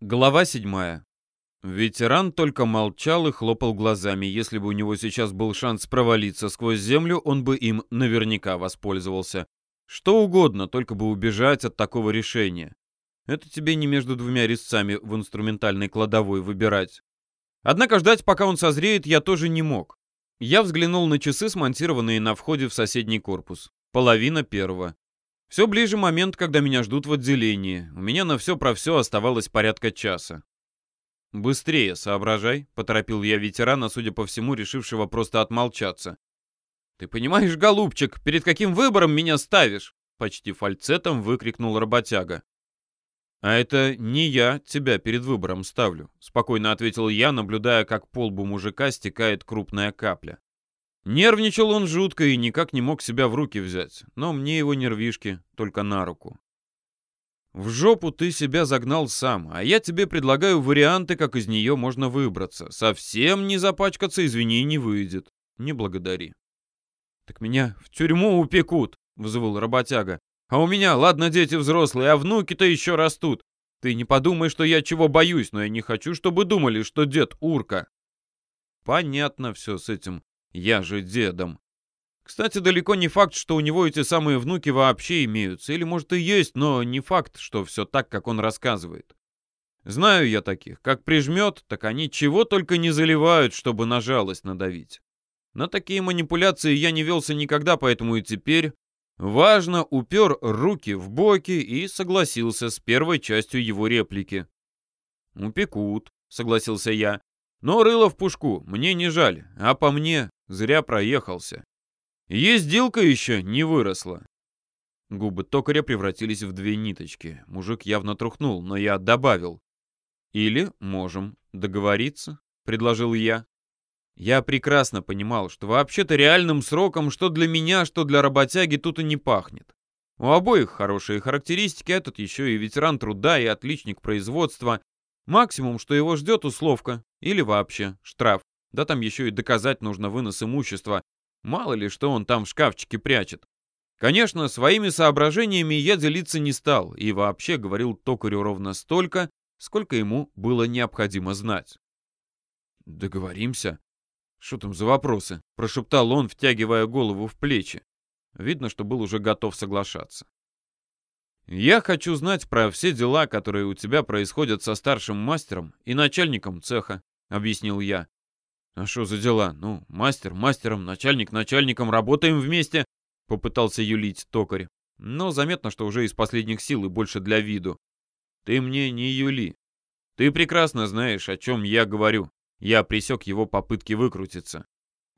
Глава седьмая. Ветеран только молчал и хлопал глазами. Если бы у него сейчас был шанс провалиться сквозь землю, он бы им наверняка воспользовался. Что угодно, только бы убежать от такого решения. Это тебе не между двумя резцами в инструментальной кладовой выбирать. Однако ждать, пока он созреет, я тоже не мог. Я взглянул на часы, смонтированные на входе в соседний корпус. Половина первого. Все ближе момент, когда меня ждут в отделении. У меня на все про все оставалось порядка часа. «Быстрее соображай», — поторопил я ветерана, судя по всему, решившего просто отмолчаться. «Ты понимаешь, голубчик, перед каким выбором меня ставишь?» — почти фальцетом выкрикнул работяга. «А это не я тебя перед выбором ставлю», — спокойно ответил я, наблюдая, как по лбу мужика стекает крупная капля. Нервничал он жутко и никак не мог себя в руки взять, но мне его нервишки только на руку. В жопу ты себя загнал сам, а я тебе предлагаю варианты, как из нее можно выбраться. Совсем не запачкаться, извини, не выйдет. Не благодари. Так меня в тюрьму упекут, взвыл работяга. А у меня, ладно, дети взрослые, а внуки-то еще растут. Ты не подумай, что я чего боюсь, но я не хочу, чтобы думали, что дед урка. Понятно все с этим я же дедом. Кстати, далеко не факт, что у него эти самые внуки вообще имеются. Или, может, и есть, но не факт, что все так, как он рассказывает. Знаю я таких. Как прижмет, так они чего только не заливают, чтобы на жалость надавить. На такие манипуляции я не велся никогда, поэтому и теперь важно упер руки в боки и согласился с первой частью его реплики. «Упекут», — согласился я. «Но рыло в пушку, мне не жаль, а по мне Зря проехался. Ездилка еще не выросла. Губы токаря превратились в две ниточки. Мужик явно трухнул, но я добавил. «Или можем договориться», — предложил я. Я прекрасно понимал, что вообще-то реальным сроком, что для меня, что для работяги, тут и не пахнет. У обоих хорошие характеристики, этот еще и ветеран труда и отличник производства. Максимум, что его ждет условка или вообще штраф. Да там еще и доказать нужно вынос имущества. Мало ли, что он там в шкафчике прячет. Конечно, своими соображениями я делиться не стал и вообще говорил токарю ровно столько, сколько ему было необходимо знать. «Договоримся?» «Что там за вопросы?» — прошептал он, втягивая голову в плечи. Видно, что был уже готов соглашаться. «Я хочу знать про все дела, которые у тебя происходят со старшим мастером и начальником цеха», — объяснил я. «А что за дела? Ну, мастер мастером, начальник начальником, работаем вместе», — попытался юлить токарь. Но заметно, что уже из последних сил и больше для виду. «Ты мне не юли. Ты прекрасно знаешь, о чем я говорю». Я присек его попытки выкрутиться.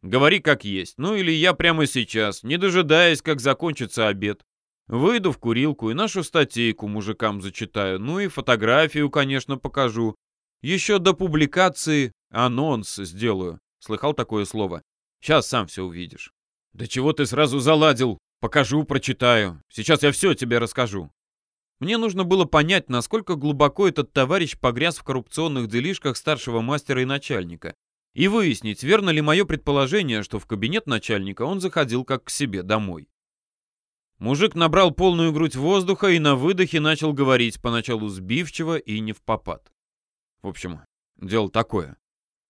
«Говори как есть. Ну или я прямо сейчас, не дожидаясь, как закончится обед. Выйду в курилку и нашу статейку мужикам зачитаю. Ну и фотографию, конечно, покажу. Еще до публикации анонс сделаю. Слыхал такое слово? Сейчас сам все увидишь. Да чего ты сразу заладил? Покажу, прочитаю. Сейчас я все тебе расскажу. Мне нужно было понять, насколько глубоко этот товарищ погряз в коррупционных делишках старшего мастера и начальника. И выяснить, верно ли мое предположение, что в кабинет начальника он заходил как к себе домой. Мужик набрал полную грудь воздуха и на выдохе начал говорить, поначалу сбивчиво и не в попад. В общем, дело такое.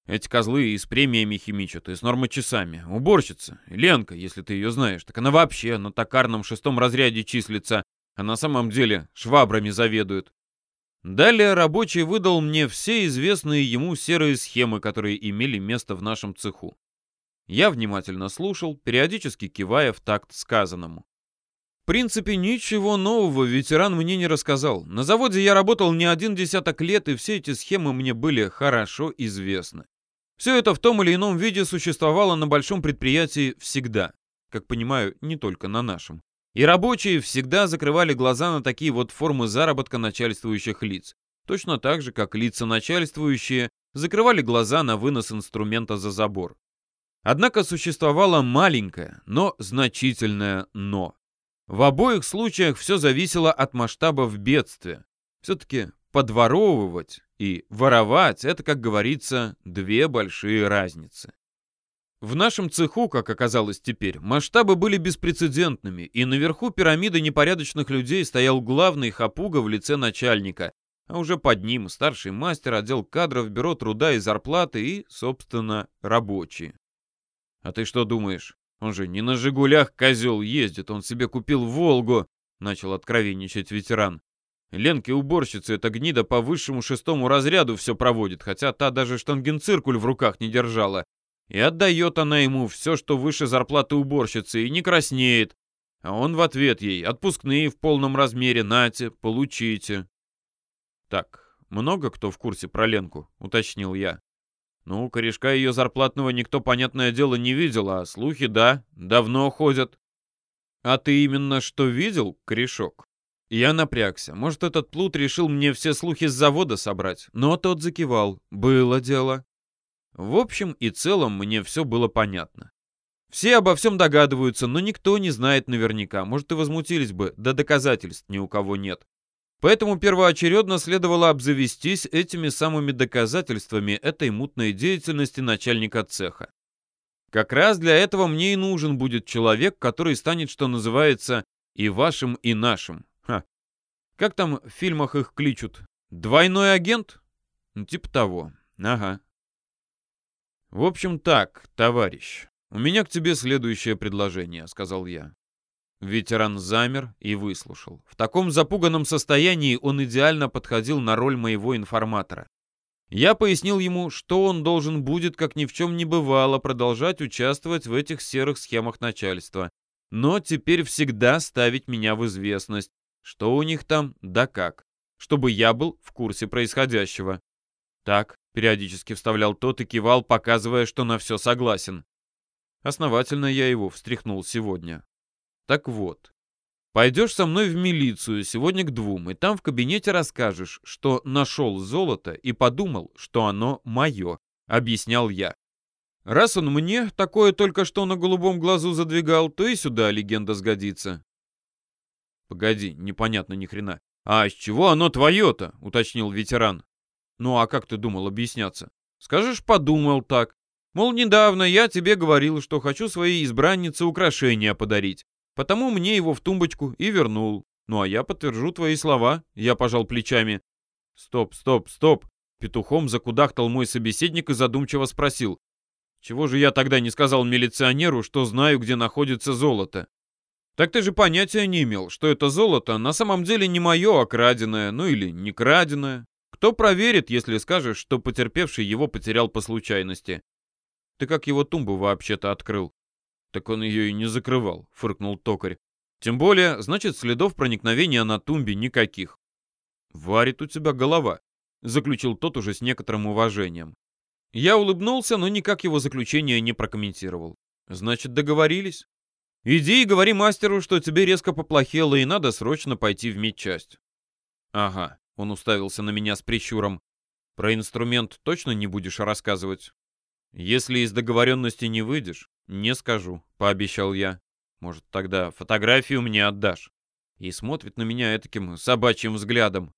Эти козлы и с премиями химичат, и с нормочасами. Уборщица, Ленка, если ты ее знаешь, так она вообще на токарном шестом разряде числится, а на самом деле швабрами заведует. Далее рабочий выдал мне все известные ему серые схемы, которые имели место в нашем цеху. Я внимательно слушал, периодически кивая в такт сказанному принципе, ничего нового ветеран мне не рассказал. На заводе я работал не один десяток лет, и все эти схемы мне были хорошо известны. Все это в том или ином виде существовало на большом предприятии всегда. Как понимаю, не только на нашем. И рабочие всегда закрывали глаза на такие вот формы заработка начальствующих лиц. Точно так же, как лица начальствующие закрывали глаза на вынос инструмента за забор. Однако существовало маленькое, но значительное «но». В обоих случаях все зависело от масштабов бедствия. Все-таки подворовывать и воровать — это, как говорится, две большие разницы. В нашем цеху, как оказалось теперь, масштабы были беспрецедентными, и наверху пирамиды непорядочных людей стоял главный хапуга в лице начальника, а уже под ним старший мастер, отдел кадров, бюро труда и зарплаты и, собственно, рабочие. А ты что думаешь? Он же не на «Жигулях» козел ездит, он себе купил «Волгу», — начал откровенничать ветеран. Ленке уборщицы эта гнида по высшему шестому разряду все проводит, хотя та даже штангенциркуль в руках не держала. И отдает она ему все, что выше зарплаты уборщицы, и не краснеет. А он в ответ ей «Отпускные в полном размере, нате, получите». «Так, много кто в курсе про Ленку?» — уточнил я. «Ну, корешка ее зарплатного никто, понятное дело, не видел, а слухи, да, давно ходят». «А ты именно что видел, корешок?» Я напрягся. Может, этот плут решил мне все слухи с завода собрать? Но тот закивал. Было дело. В общем и целом мне все было понятно. Все обо всем догадываются, но никто не знает наверняка. Может, и возмутились бы, да доказательств ни у кого нет. Поэтому первоочередно следовало обзавестись этими самыми доказательствами этой мутной деятельности начальника цеха. Как раз для этого мне и нужен будет человек, который станет, что называется, и вашим, и нашим. Ха. Как там в фильмах их кличут? Двойной агент? Ну, типа того. Ага. В общем так, товарищ. У меня к тебе следующее предложение, сказал я. Ветеран замер и выслушал. В таком запуганном состоянии он идеально подходил на роль моего информатора. Я пояснил ему, что он должен будет, как ни в чем не бывало, продолжать участвовать в этих серых схемах начальства, но теперь всегда ставить меня в известность, что у них там, да как, чтобы я был в курсе происходящего. Так, периодически вставлял тот и кивал, показывая, что на все согласен. Основательно я его встряхнул сегодня. Так вот, пойдешь со мной в милицию сегодня к двум, и там в кабинете расскажешь, что нашел золото и подумал, что оно мое, объяснял я. Раз он мне такое только что на голубом глазу задвигал, то и сюда легенда сгодится. Погоди, непонятно ни хрена. А с чего оно твое-то? уточнил ветеран. Ну а как ты думал объясняться? Скажешь, подумал так. Мол, недавно я тебе говорил, что хочу своей избраннице украшения подарить. Потому мне его в тумбочку и вернул. Ну а я подтвержу твои слова. Я пожал плечами. Стоп, стоп, стоп. Петухом закудахтал мой собеседник и задумчиво спросил. Чего же я тогда не сказал милиционеру, что знаю, где находится золото? Так ты же понятия не имел, что это золото на самом деле не мое, а краденое, ну или не краденое. Кто проверит, если скажешь, что потерпевший его потерял по случайности? Ты как его тумбу вообще-то открыл? «Так он ее и не закрывал», — фыркнул токарь. «Тем более, значит, следов проникновения на тумбе никаких». «Варит у тебя голова», — заключил тот уже с некоторым уважением. Я улыбнулся, но никак его заключение не прокомментировал. «Значит, договорились?» «Иди и говори мастеру, что тебе резко поплохело и надо срочно пойти в медчасть». «Ага», — он уставился на меня с прищуром. «Про инструмент точно не будешь рассказывать?» «Если из договоренности не выйдешь, «Не скажу», — пообещал я. «Может, тогда фотографию мне отдашь?» И смотрит на меня таким собачьим взглядом.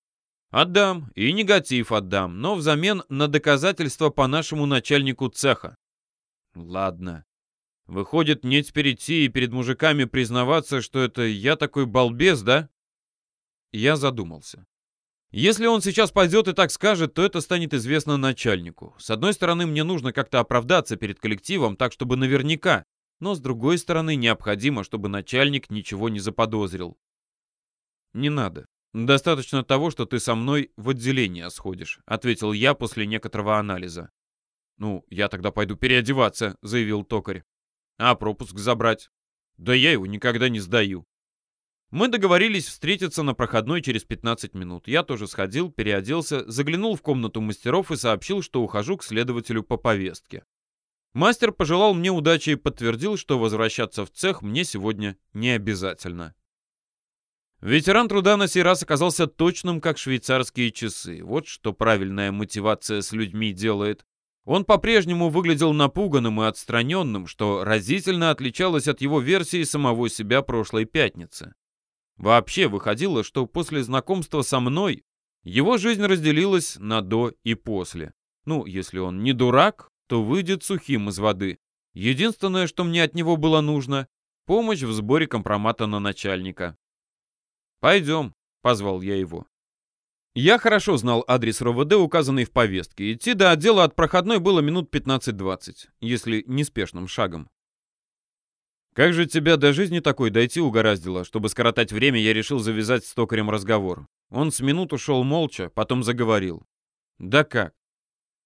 «Отдам, и негатив отдам, но взамен на доказательства по нашему начальнику цеха». «Ладно. Выходит, мне теперь идти и перед мужиками признаваться, что это я такой балбес, да?» Я задумался. Если он сейчас пойдет и так скажет, то это станет известно начальнику. С одной стороны, мне нужно как-то оправдаться перед коллективом, так чтобы наверняка. Но с другой стороны, необходимо, чтобы начальник ничего не заподозрил. Не надо. Достаточно того, что ты со мной в отделение сходишь, ответил я после некоторого анализа. Ну, я тогда пойду переодеваться, заявил токарь. А пропуск забрать? Да я его никогда не сдаю. Мы договорились встретиться на проходной через 15 минут. Я тоже сходил, переоделся, заглянул в комнату мастеров и сообщил, что ухожу к следователю по повестке. Мастер пожелал мне удачи и подтвердил, что возвращаться в цех мне сегодня не обязательно. Ветеран труда на сей раз оказался точным, как швейцарские часы. Вот что правильная мотивация с людьми делает. Он по-прежнему выглядел напуганным и отстраненным, что разительно отличалось от его версии самого себя прошлой пятницы. Вообще выходило, что после знакомства со мной его жизнь разделилась на до и после. Ну, если он не дурак, то выйдет сухим из воды. Единственное, что мне от него было нужно — помощь в сборе компромата на начальника. «Пойдем», — позвал я его. Я хорошо знал адрес РОВД, указанный в повестке. Идти до отдела от проходной было минут 15-20, если неспешным шагом. Как же тебя до жизни такой дойти угораздило? Чтобы скоротать время, я решил завязать с токарем разговор. Он с минуту шел молча, потом заговорил. Да как?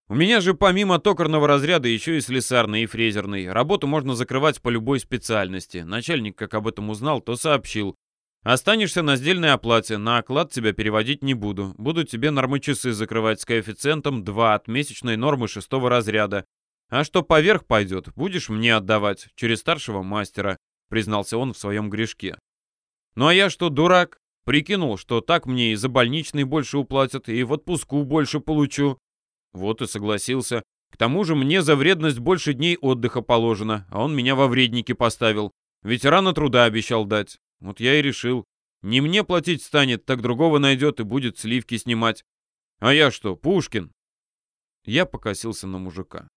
У меня же помимо токарного разряда еще и слесарный и фрезерный. Работу можно закрывать по любой специальности. Начальник, как об этом узнал, то сообщил. Останешься на сдельной оплате, на оклад тебя переводить не буду. Буду тебе нормы часы закрывать с коэффициентом 2 от месячной нормы шестого разряда. А что поверх пойдет, будешь мне отдавать, через старшего мастера, признался он в своем грешке. Ну а я что, дурак? Прикинул, что так мне и за больничный больше уплатят, и в отпуску больше получу. Вот и согласился. К тому же мне за вредность больше дней отдыха положено, а он меня во вредники поставил. Ветерана труда обещал дать. Вот я и решил. Не мне платить станет, так другого найдет и будет сливки снимать. А я что, Пушкин? Я покосился на мужика.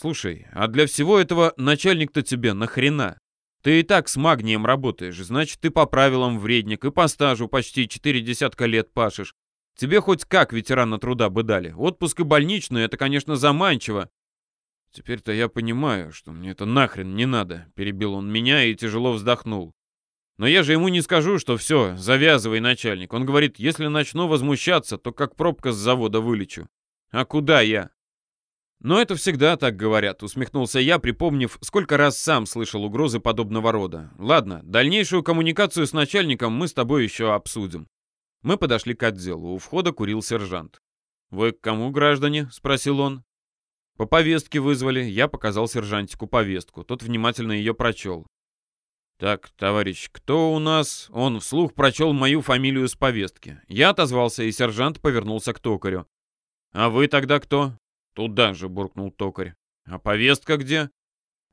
Слушай, а для всего этого начальник-то тебе нахрена? Ты и так с магнием работаешь, значит, ты по правилам вредник и по стажу почти четыре десятка лет пашешь. Тебе хоть как ветерана труда бы дали. Отпуск и больничный — это, конечно, заманчиво. Теперь-то я понимаю, что мне это нахрен не надо, — перебил он меня и тяжело вздохнул. Но я же ему не скажу, что все, завязывай, начальник. Он говорит, если начну возмущаться, то как пробка с завода вылечу. А куда я? Но это всегда так говорят, усмехнулся я, припомнив, сколько раз сам слышал угрозы подобного рода. Ладно, дальнейшую коммуникацию с начальником мы с тобой еще обсудим. Мы подошли к отделу. У входа курил сержант. «Вы к кому, граждане?» — спросил он. «По повестке вызвали. Я показал сержантику повестку. Тот внимательно ее прочел. «Так, товарищ, кто у нас?» Он вслух прочел мою фамилию с повестки. Я отозвался, и сержант повернулся к токарю. «А вы тогда кто?» «Туда же», — буркнул токарь. «А повестка где?»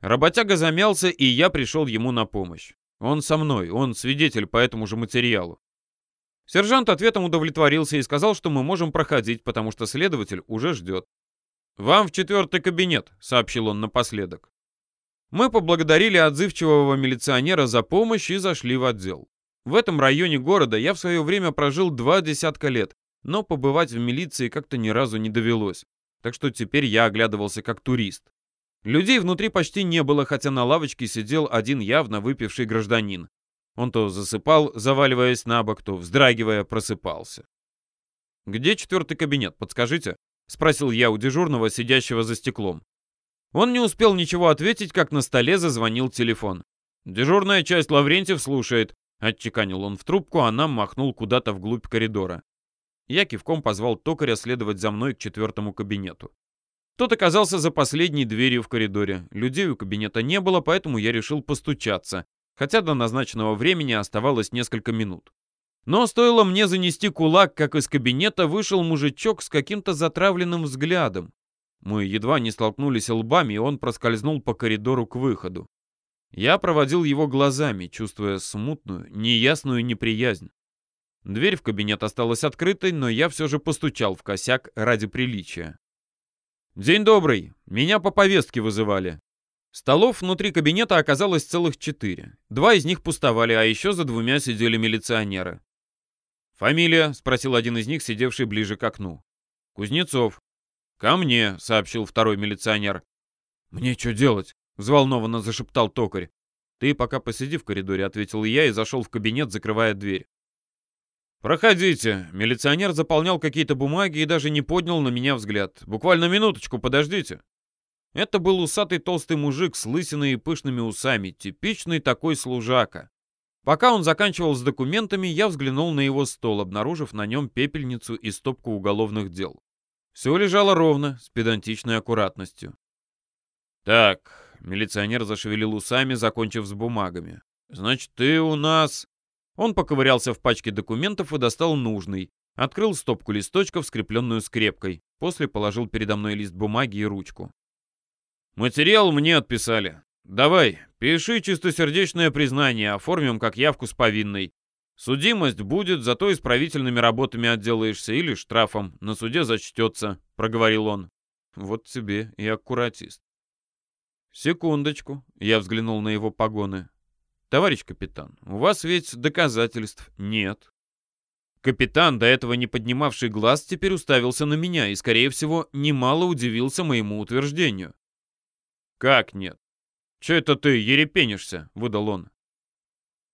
Работяга замялся, и я пришел ему на помощь. Он со мной, он свидетель по этому же материалу. Сержант ответом удовлетворился и сказал, что мы можем проходить, потому что следователь уже ждет. «Вам в четвертый кабинет», — сообщил он напоследок. Мы поблагодарили отзывчивого милиционера за помощь и зашли в отдел. В этом районе города я в свое время прожил два десятка лет, но побывать в милиции как-то ни разу не довелось. Так что теперь я оглядывался как турист. Людей внутри почти не было, хотя на лавочке сидел один явно выпивший гражданин. Он то засыпал, заваливаясь на бок, то, вздрагивая, просыпался. «Где четвертый кабинет, подскажите?» — спросил я у дежурного, сидящего за стеклом. Он не успел ничего ответить, как на столе зазвонил телефон. «Дежурная часть Лаврентьев слушает», — отчеканил он в трубку, а нам махнул куда-то вглубь коридора. Я кивком позвал токаря следовать за мной к четвертому кабинету. Тот оказался за последней дверью в коридоре. Людей у кабинета не было, поэтому я решил постучаться, хотя до назначенного времени оставалось несколько минут. Но стоило мне занести кулак, как из кабинета вышел мужичок с каким-то затравленным взглядом. Мы едва не столкнулись лбами, и он проскользнул по коридору к выходу. Я проводил его глазами, чувствуя смутную, неясную неприязнь. Дверь в кабинет осталась открытой, но я все же постучал в косяк ради приличия. «День добрый. Меня по повестке вызывали». Столов внутри кабинета оказалось целых четыре. Два из них пустовали, а еще за двумя сидели милиционеры. «Фамилия?» — спросил один из них, сидевший ближе к окну. «Кузнецов». «Ко мне», — сообщил второй милиционер. «Мне что делать?» — взволнованно зашептал токарь. «Ты пока посиди в коридоре», — ответил я и зашел в кабинет, закрывая дверь. «Проходите». Милиционер заполнял какие-то бумаги и даже не поднял на меня взгляд. «Буквально минуточку, подождите». Это был усатый толстый мужик с лысиной и пышными усами, типичный такой служака. Пока он заканчивал с документами, я взглянул на его стол, обнаружив на нем пепельницу и стопку уголовных дел. Все лежало ровно, с педантичной аккуратностью. «Так», — милиционер зашевелил усами, закончив с бумагами. «Значит, ты у нас...» Он поковырялся в пачке документов и достал нужный. Открыл стопку листочков, скрепленную скрепкой. После положил передо мной лист бумаги и ручку. «Материал мне отписали. Давай, пиши чистосердечное признание, оформим как явку с повинной. Судимость будет, зато исправительными работами отделаешься или штрафом. На суде зачтется», — проговорил он. «Вот тебе и аккуратист». «Секундочку», — я взглянул на его погоны. «Товарищ капитан, у вас ведь доказательств нет». Капитан, до этого не поднимавший глаз, теперь уставился на меня и, скорее всего, немало удивился моему утверждению. «Как нет? Че это ты ерепенишься?» — выдал он.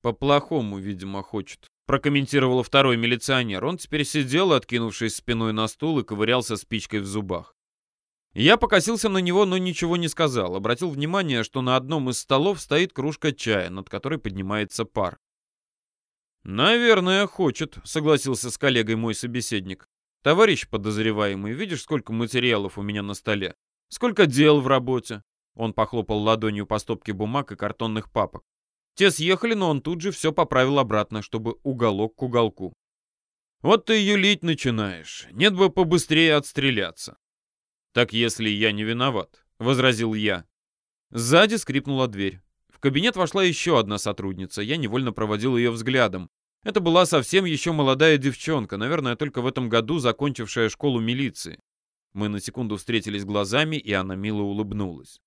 «По-плохому, видимо, хочет», — прокомментировал второй милиционер. Он теперь сидел, откинувшись спиной на стул, и ковырялся спичкой в зубах. Я покосился на него, но ничего не сказал. Обратил внимание, что на одном из столов стоит кружка чая, над которой поднимается пар. «Наверное, хочет», — согласился с коллегой мой собеседник. «Товарищ подозреваемый, видишь, сколько материалов у меня на столе? Сколько дел в работе?» Он похлопал ладонью по стопке бумаг и картонных папок. Те съехали, но он тут же все поправил обратно, чтобы уголок к уголку. «Вот ты юлить начинаешь. Нет бы побыстрее отстреляться». «Так если я не виноват», — возразил я. Сзади скрипнула дверь кабинет вошла еще одна сотрудница. Я невольно проводил ее взглядом. Это была совсем еще молодая девчонка, наверное, только в этом году закончившая школу милиции. Мы на секунду встретились глазами, и она мило улыбнулась.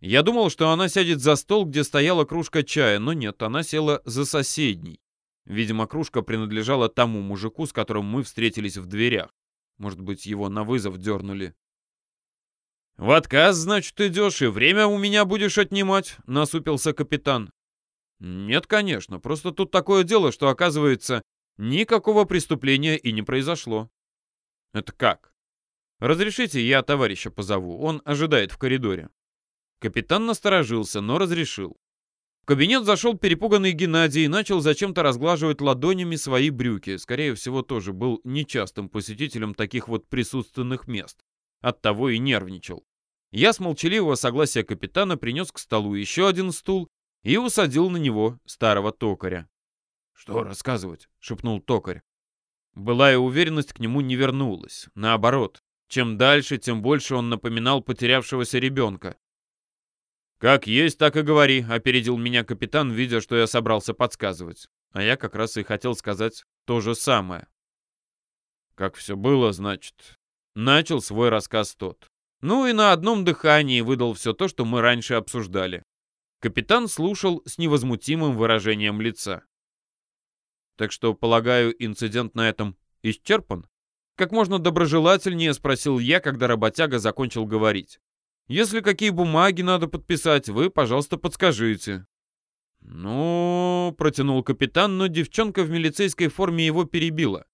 Я думал, что она сядет за стол, где стояла кружка чая, но нет, она села за соседней. Видимо, кружка принадлежала тому мужику, с которым мы встретились в дверях. Может быть, его на вызов дернули. «В отказ, значит, идешь и время у меня будешь отнимать?» — насупился капитан. «Нет, конечно, просто тут такое дело, что, оказывается, никакого преступления и не произошло». «Это как?» «Разрешите, я товарища позову, он ожидает в коридоре». Капитан насторожился, но разрешил. В кабинет зашел перепуганный Геннадий и начал зачем-то разглаживать ладонями свои брюки. Скорее всего, тоже был нечастым посетителем таких вот присутственных мест. Оттого и нервничал. Я с молчаливого согласия капитана принес к столу еще один стул и усадил на него старого токаря. «Что рассказывать?» — шепнул токарь. Былая уверенность к нему не вернулась. Наоборот, чем дальше, тем больше он напоминал потерявшегося ребенка. «Как есть, так и говори», — опередил меня капитан, видя, что я собрался подсказывать. А я как раз и хотел сказать то же самое. «Как все было, значит, Начал свой рассказ тот. Ну и на одном дыхании выдал все то, что мы раньше обсуждали. Капитан слушал с невозмутимым выражением лица. Так что, полагаю, инцидент на этом исчерпан? Как можно доброжелательнее спросил я, когда работяга закончил говорить. Если какие бумаги надо подписать, вы, пожалуйста, подскажите. Ну, протянул капитан, но девчонка в милицейской форме его перебила.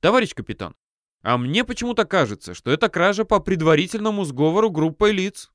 Товарищ капитан, а мне почему-то кажется, что это кража по предварительному сговору группой лиц.